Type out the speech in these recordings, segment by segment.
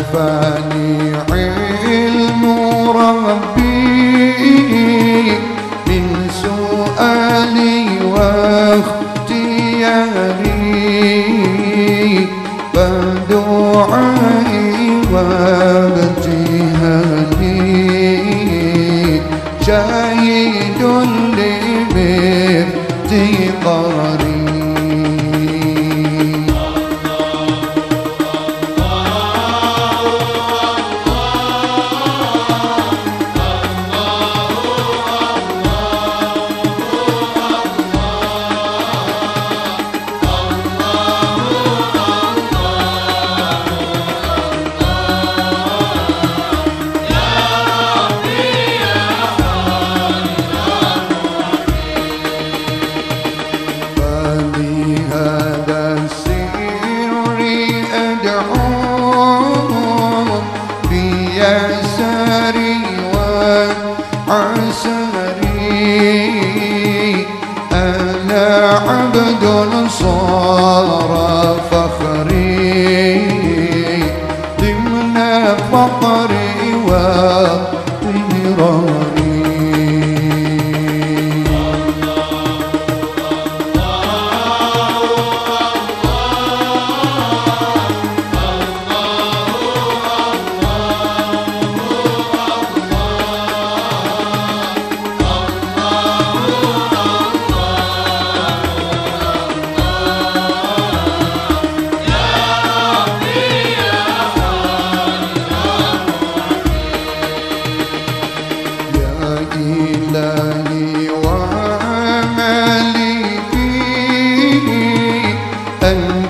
كفاني علم ربي من سؤالي واختياري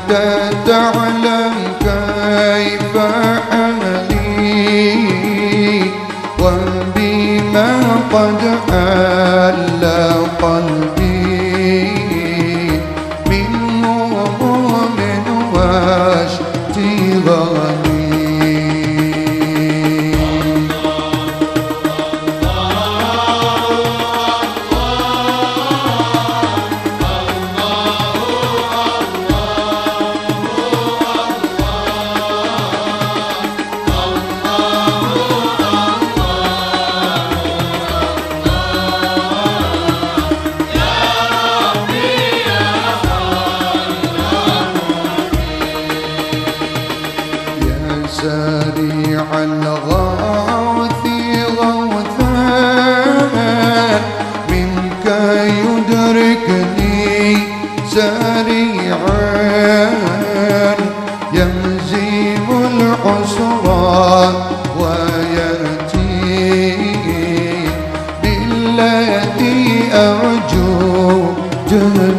أنت تعلم يا سريع الغوث غوثان. منك يدركني سريعا يمزم العسرى ويأتي بالذي أرجو جميعا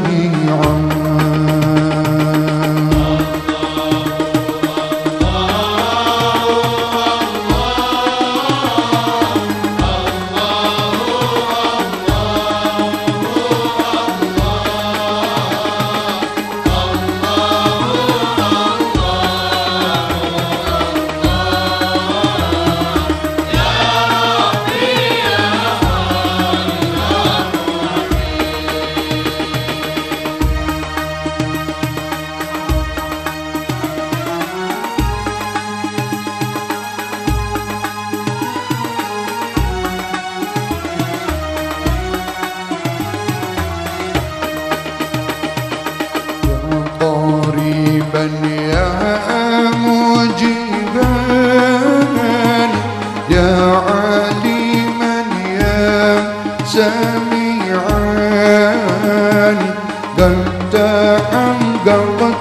قد تحققت بعجزي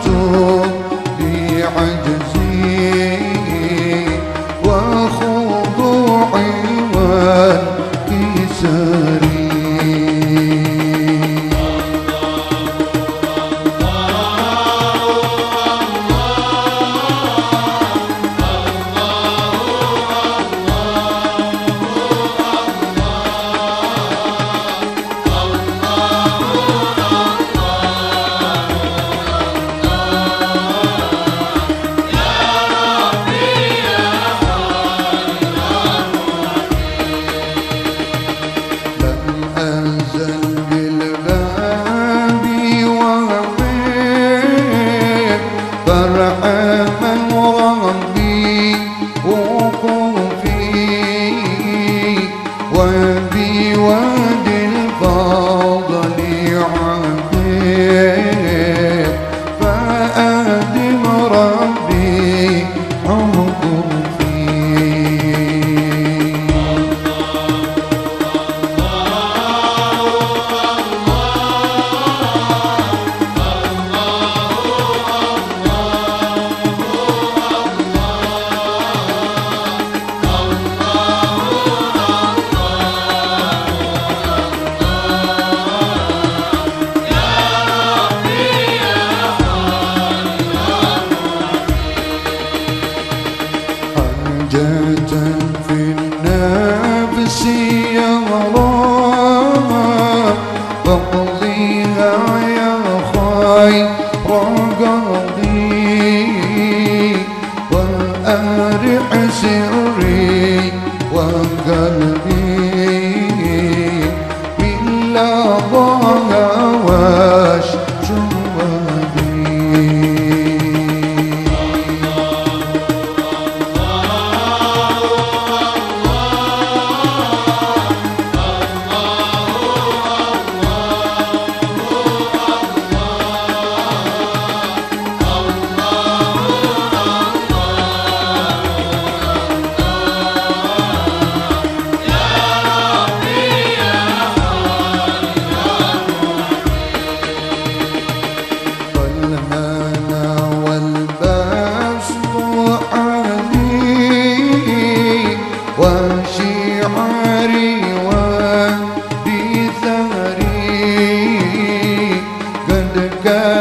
فارحم ربي وقوفي وبي الفضل عقيم فأدم ربي وقلبي من girl.